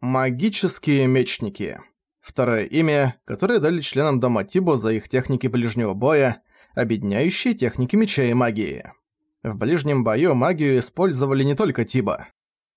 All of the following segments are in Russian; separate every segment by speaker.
Speaker 1: Магические мечники. Второе имя, которое дали членам Дома Тибо за их техники ближнего боя, объединяющие техники меча и магии. В ближнем бою магию использовали не только Тибо.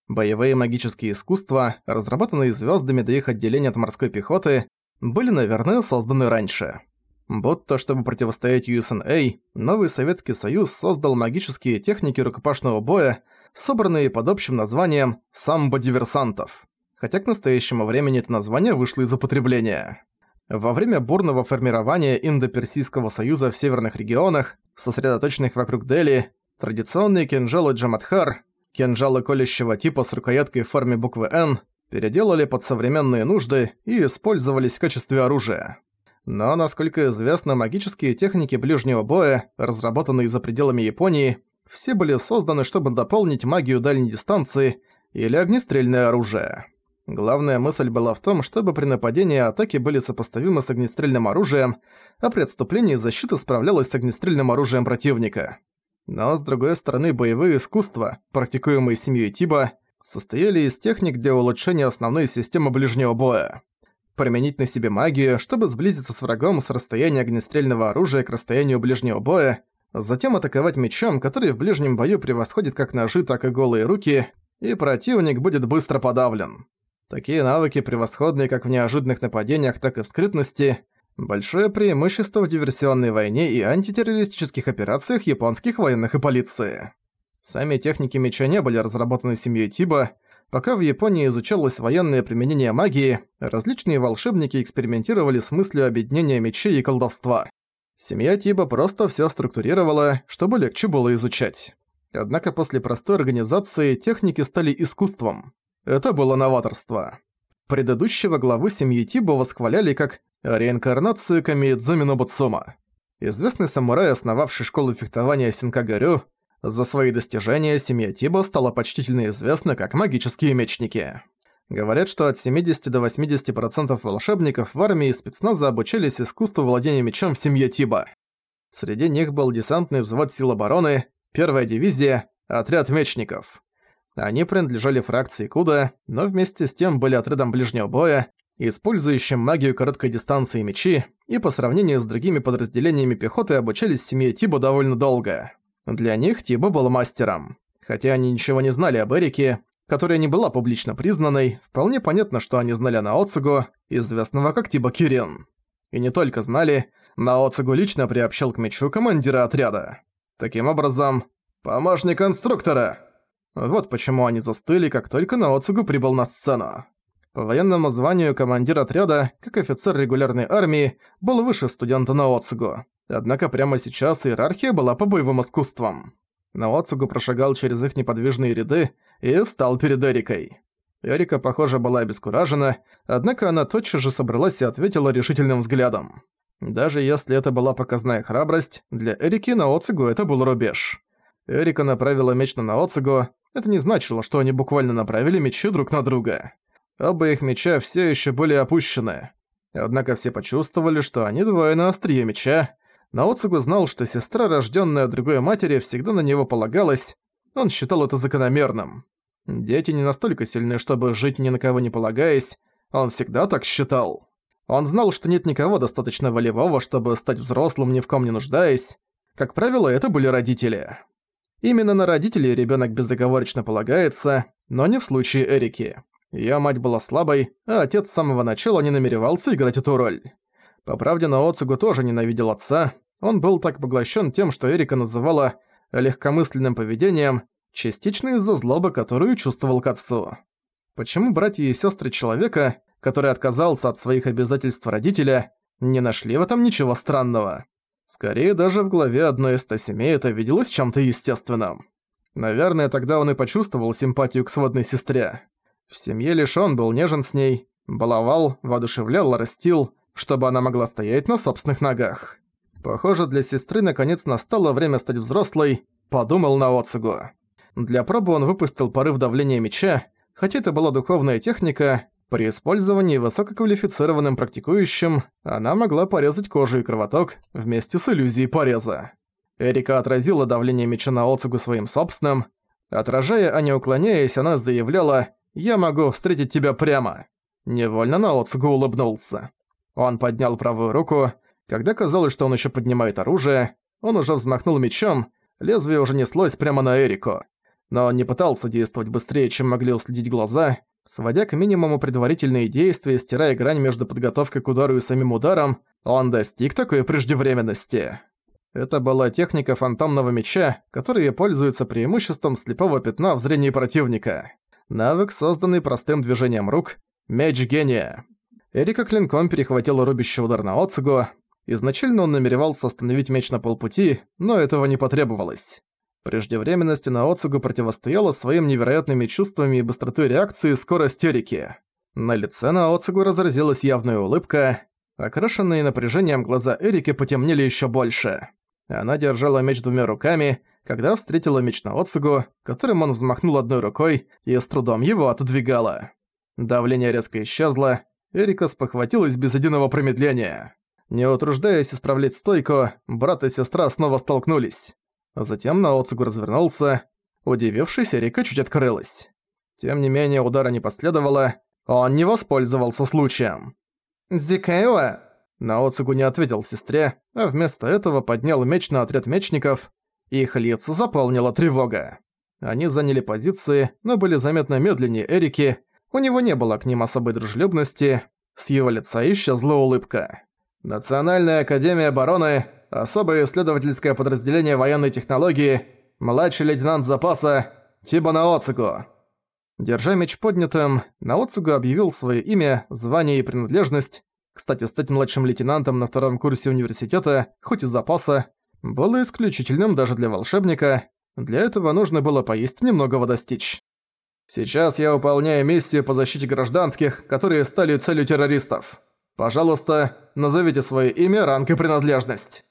Speaker 1: Боевые магические искусства, разработанные звездами до их отделения от морской пехоты, были, наверное, созданы раньше. Будто чтобы противостоять USNA, новый Советский Союз создал магические техники рукопашного боя, собранные под общим названием «самбо-диверсантов» хотя к настоящему времени это название вышло из употребления. Во время бурного формирования Индо-Персийского союза в северных регионах, сосредоточенных вокруг Дели, традиционные кинжалы Джамадхар, кинжалы колющего типа с рукояткой в форме буквы «Н», переделали под современные нужды и использовались в качестве оружия. Но, насколько известно, магические техники ближнего боя, разработанные за пределами Японии, все были созданы, чтобы дополнить магию дальней дистанции или огнестрельное оружие. Главная мысль была в том, чтобы при нападении атаки были сопоставимы с огнестрельным оружием, а при отступлении защита справлялась с огнестрельным оружием противника. Но, с другой стороны, боевые искусства, практикуемые семьей Тиба, состояли из техник для улучшения основной системы ближнего боя. Применить на себе магию, чтобы сблизиться с врагом с расстояния огнестрельного оружия к расстоянию ближнего боя, затем атаковать мечом, который в ближнем бою превосходит как ножи, так и голые руки, и противник будет быстро подавлен. Такие навыки превосходные как в неожиданных нападениях, так и в скрытности. Большое преимущество в диверсионной войне и антитеррористических операциях японских военных и полиции. Сами техники меча не были разработаны семьей Тиба. Пока в Японии изучалось военное применение магии, различные волшебники экспериментировали с мыслью объединения мечей и колдовства. Семья Тиба просто всё структурировала, чтобы легче было изучать. Однако после простой организации техники стали искусством. Это было новаторство. Предыдущего главу семьи Тибо восхваляли как реинкарнацию Камиидзуми Нобуцума. Известный самурай, основавший школу фехтования Синкагарю, за свои достижения семья Тибо стала почтительно известна как магические мечники. Говорят, что от 70 до 80% волшебников в армии и спецназа обучались искусству владения мечом в семье Тиба. Среди них был десантный взвод сил обороны, первая дивизия, отряд мечников. Они принадлежали фракции Куда, но вместе с тем были отрядом ближнего боя, использующим магию короткой дистанции мечи, и по сравнению с другими подразделениями пехоты обучались семье Тибо довольно долго. Для них Тибо был мастером. Хотя они ничего не знали об Эрике, которая не была публично признанной, вполне понятно, что они знали Наоцугу, известного как Тибо Кирин. И не только знали, Наоцугу лично приобщил к мечу командира отряда. Таким образом, «Помощник инструктора!» Вот почему они застыли, как только Наоцугу прибыл на сцену. По военному званию командир отряда, как офицер регулярной армии, был выше студента Наоцугу. Однако прямо сейчас иерархия была по боевым искусствам. Наоцугу прошагал через их неподвижные ряды и встал перед Эрикой. Эрика, похоже, была обескуражена, однако она тотчас же собралась и ответила решительным взглядом. Даже если это была показная храбрость, для Эрики Наоцугу это был рубеж. Эрика направила меч на Наоцугу, это не значило, что они буквально направили мечи друг на друга. Оба их меча все еще были опущены. Однако все почувствовали, что они двое на острие меча. Наоцугу знал, что сестра, рожденная другой матери, всегда на него полагалась. Он считал это закономерным. Дети не настолько сильны, чтобы жить ни на кого не полагаясь. Он всегда так считал. Он знал, что нет никого достаточно волевого, чтобы стать взрослым, ни в ком не нуждаясь. Как правило, это были родители. Именно на родителей ребенок безоговорочно полагается, но не в случае Эрики. Её мать была слабой, а отец с самого начала не намеревался играть эту роль. По правде, Наоцугу тоже ненавидел отца. Он был так поглощен тем, что Эрика называла легкомысленным поведением, частично из-за злобы, которую чувствовал к отцу. Почему братья и сестры человека, который отказался от своих обязательств родителя, не нашли в этом ничего странного? Скорее, даже в главе одной из ста семей это виделось чем-то естественным. Наверное, тогда он и почувствовал симпатию к сводной сестре. В семье лишь он был нежен с ней, баловал, воодушевлял, растил, чтобы она могла стоять на собственных ногах. Похоже, для сестры наконец настало время стать взрослой, подумал на. Для пробы он выпустил порыв давления меча, хотя это была духовная техника, при использовании высококвалифицированным практикующим она могла порезать кожу и кровоток вместе с иллюзией пореза. Эрика отразила давление меча на Оцугу своим собственным. Отражая, а не уклоняясь, она заявляла я могу встретить тебя прямо». Невольно Наоцугу улыбнулся. Он поднял правую руку. Когда казалось, что он еще поднимает оружие, он уже взмахнул мечом, лезвие уже неслось прямо на Эрику. Но он не пытался действовать быстрее, чем могли уследить глаза, сводя к минимуму предварительные действия, стирая грань между подготовкой к удару и самим ударом, он достиг такой преждевременности. Это была техника фантомного меча, которая пользуется преимуществом слепого пятна в зрении противника. Навык, созданный простым движением рук, меч гения. Эрика клинком перехватила рубящий удар на Оцугу. Изначально он намеревался остановить меч на полпути, но этого не потребовалось. Преждевременности на Оцугу противостояла своим невероятными чувствами и быстротой реакции скорость Эрики. На лице на Оцугу разразилась явная улыбка, окрашенные напряжением глаза Эрики потемнели еще больше. Она держала меч двумя руками, когда встретила меч на Оцугу, которым он взмахнул одной рукой и с трудом его отодвигала. Давление резко исчезло, Эрика спохватилась без единого промедления. Не утруждаясь исправлять стойку, брат и сестра снова столкнулись. Затем Наоцугу развернулся. Удивившись, Эрика чуть открылась. Тем не менее, удара не последовало, он не воспользовался случаем. «Зикаэва!» Наоцугу не ответил сестре, а вместо этого поднял меч на отряд мечников, их лица заполнила тревога. Они заняли позиции, но были заметно медленнее Эрики, у него не было к ним особой дружелюбности, с его лица исчезла улыбка. Национальная Академия Обороны, особое исследовательское подразделение военной технологии, младший лейтенант запаса Тиба Наоцугу. Держа меч поднятым, Наоцугу объявил свое имя, звание и принадлежность. Кстати, стать младшим лейтенантом на втором курсе университета, хоть и запаса, было исключительным даже для волшебника. Для этого нужно было поесть немногого достичь. Сейчас я выполняю миссию по защите гражданских, которые стали целью террористов. Пожалуйста, назовите свое имя, ранг и принадлежность».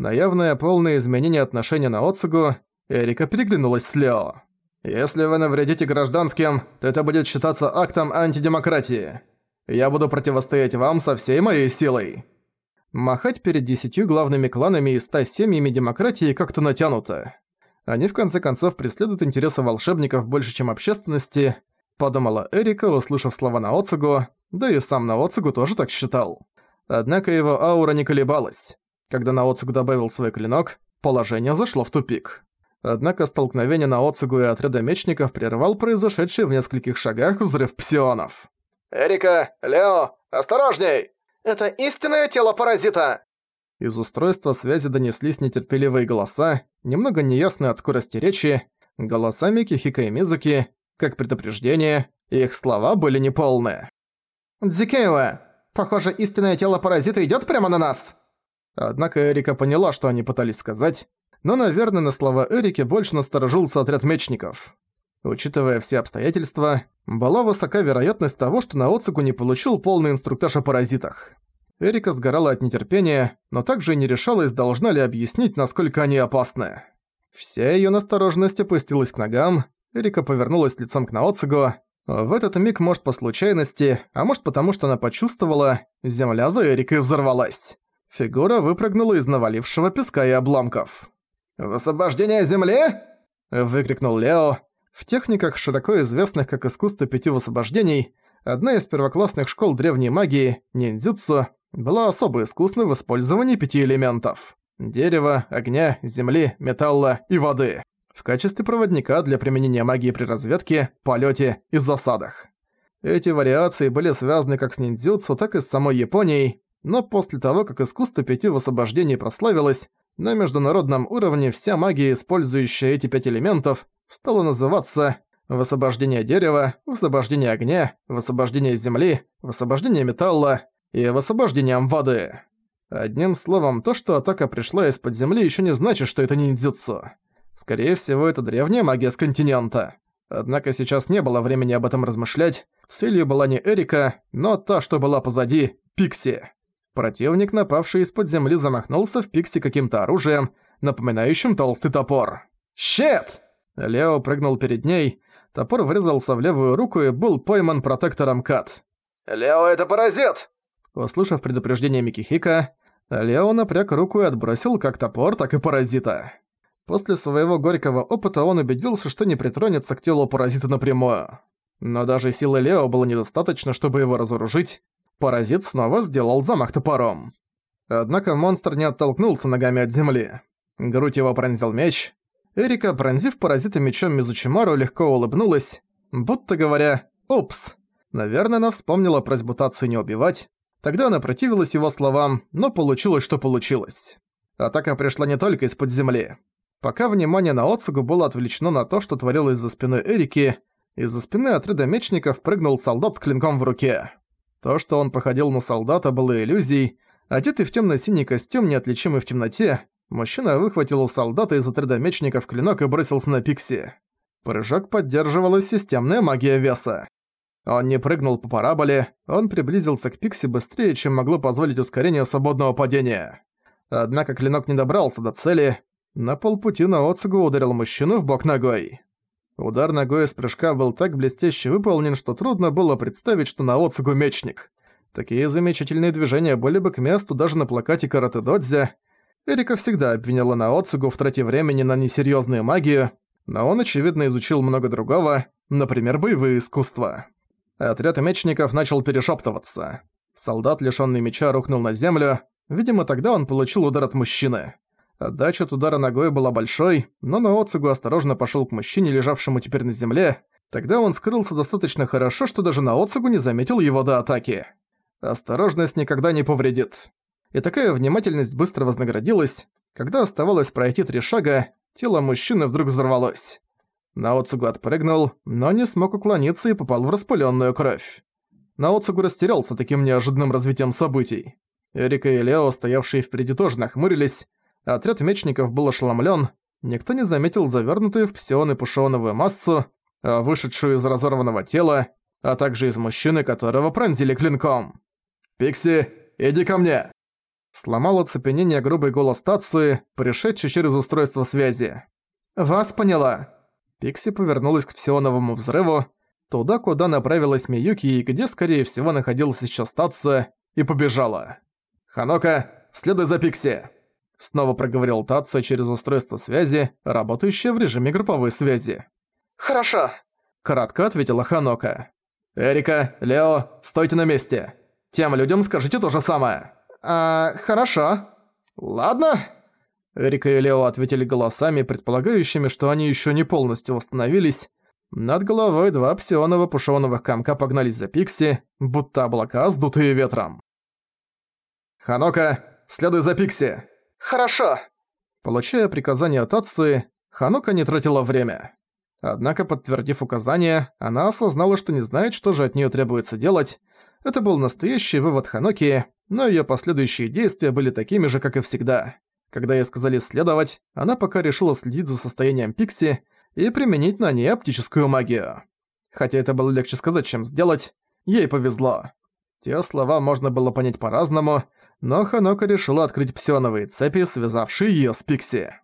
Speaker 1: На явное полное изменение отношения на Оцугу, Эрика переглянулась с Лео. «Если вы навредите гражданским, то это будет считаться актом антидемократии. Я буду противостоять вам со всей моей силой». Махать перед десятью главными кланами и ста семьями демократии как-то натянуто. Они в конце концов преследуют интересы волшебников больше, чем общественности, подумала Эрика, услышав слова Наоцугу, да и сам Наоцугу тоже так считал. Однако его аура не колебалась. Когда Наоцугу добавил свой клинок, положение зашло в тупик. Однако столкновение Наоцугу и отряда мечников прервал произошедший в нескольких шагах взрыв псионов. «Эрика! Лео! Осторожней! Это истинное тело паразита!» Из устройства связи донеслись нетерпеливые голоса, немного неясные от скорости речи, голоса Микихика и Мизуки, как предупреждение, их слова были неполные. «Дзикеева, похоже, истинное тело паразита идёт прямо на нас!» Однако Эрика поняла, что они пытались сказать, но, наверное, на слова Эрики больше насторожился отряд мечников. Учитывая все обстоятельства, была высока вероятность того, что Наоцуку не получил полный инструктаж о паразитах. Эрика сгорала от нетерпения, но также не решалась, должна ли объяснить, насколько они опасны. Вся её настороженность опустилась к ногам, Эрика повернулась лицом к Наоцигу. В этот миг, может, по случайности, а может, потому что она почувствовала, земля за Эрикой взорвалась. Фигура выпрыгнула из навалившего песка и обломков. «Высвобождение земли?» – выкрикнул Лео. В техниках, широко известных как искусство пяти высвобождений, одна из первоклассных школ древней магии, ниндзюцу, была особо искусна в использовании пяти элементов – дерева, огня, земли, металла и воды – в качестве проводника для применения магии при разведке, полете и засадах. Эти вариации были связаны как с ниндзюцу, так и с самой Японией, но после того, как искусство пяти высвобождений прославилось, на международном уровне вся магия, использующая эти пять элементов, стала называться «высвобождение дерева», «высвобождение огня», «высвобождение земли», «высвобождение металла», и высвобождением воды. Одним словом, то, что атака пришла из-под земли, еще не значит, что это ниндзюцу. Скорее всего, это древняя магия с континента. Однако сейчас не было времени об этом размышлять. Целью была не Эрика, но та, что была позади – Пикси. Противник, напавший из-под земли, замахнулся в Пикси каким-то оружием, напоминающим толстый топор. «Щет!» Лео прыгнул перед ней, топор врезался в левую руку и был пойман протектором Кат. «Лео, это паразит!» Услышав предупреждение Микихика, Лео напряг руку и отбросил как топор, так и паразита. После своего горького опыта он убедился, что не притронется к телу паразита напрямую. Но даже силы Лео было недостаточно, чтобы его разоружить. Паразит снова сделал замах топором. Однако монстр не оттолкнулся ногами от земли. Грудь его пронзил меч. Эрика, пронзив паразита мечом Мизучимару, легко улыбнулась, будто говоря «Упс». Наверное, она вспомнила просьбу Тацию не убивать. Тогда она противилась его словам, но получилось, что получилось. Атака пришла не только из-под земли. Пока внимание на Оцугу было отвлечено на то, что творилось за спиной Эрики, из-за спины отряда мечников прыгнул солдат с клинком в руке. То, что он походил на солдата, было иллюзией. Одетый в темно-синий костюм, неотличимый в темноте, мужчина выхватил у солдата из отряда мечников клинок и бросился на Пикси. Прыжок поддерживала системная магия веса. Он не прыгнул по параболе, он приблизился к Пикси быстрее, чем могло позволить ускорение свободного падения. Однако клинок не добрался до цели. На полпути на Оцугу ударил мужчину в бок ногой. Удар ногой из прыжка был так блестяще выполнен, что трудно было представить, что на Оцугу мечник. Такие замечательные движения были бы к месту даже на плакате Карате Додзя. Эрика всегда обвиняла на Оцугу в трате времени на несерьёзную магию, но он, очевидно, изучил много другого, например, боевые искусства. Отряд мечников начал перешептываться. Солдат, лишённый меча, рухнул на землю. Видимо, тогда он получил удар от мужчины. Отдача от удара ногой была большой, но Наоцугу осторожно пошёл к мужчине, лежавшему теперь на земле. Тогда он скрылся достаточно хорошо, что даже Наоцугу не заметил его до атаки. Осторожность никогда не повредит. И такая внимательность быстро вознаградилась. Когда оставалось пройти три шага, тело мужчины вдруг взорвалось. Наоцугу отпрыгнул, но не смог уклониться и попал в распылённую кровь. Наоцугу растерялся таким неожиданным развитием событий. Эрика и Лео, стоявшие впереди, тоже нахмурились, Отряд мечников был ошеломлен. Никто не заметил завернутую в псион и пушоновую массу, а вышедшую из разорванного тела, а также из мужчины, которого пронзили клинком. «Пикси, иди ко мне!» Сломал оцепенение грубый голос Тацуи, пришедший через устройство связи. «Вас поняла!» Пикси повернулась к псионовому взрыву, туда, куда направилась Миюки и где, скорее всего, находился сейчас Тацуя, и побежала. «Ханока, следуй за Пикси!» Снова проговорил Татсо через устройство связи, работающее в режиме групповой связи.
Speaker 2: «Хорошо», —
Speaker 1: кратко ответила Ханока. «Эрика, Лео, стойте на месте. Тем людям скажите то же самое».
Speaker 2: «А, хорошо. Ладно».
Speaker 1: Эрика и Лео ответили голосами, предполагающими, что они еще не полностью восстановились. Над головой два псионово-пушоновых комка погнались за Пикси, будто облака, сдутые ветром. «Ханока, следуй за Пикси!»
Speaker 2: «Хорошо».
Speaker 1: Получая приказание от Ацуи, Ханука не тратила время. Однако, подтвердив указание, она осознала, что не знает, что же от неё требуется делать. Это был настоящий вывод Ханоки, но её последующие действия были такими же, как и всегда. Когда ей сказали следовать, она пока решила следить за состоянием Пикси и применить на ней оптическую магию. Хотя это было легче сказать, чем сделать, ей повезло. Те слова можно было понять по-разному, но Ханока решила открыть псионовые цепи, связавшие её с Пикси.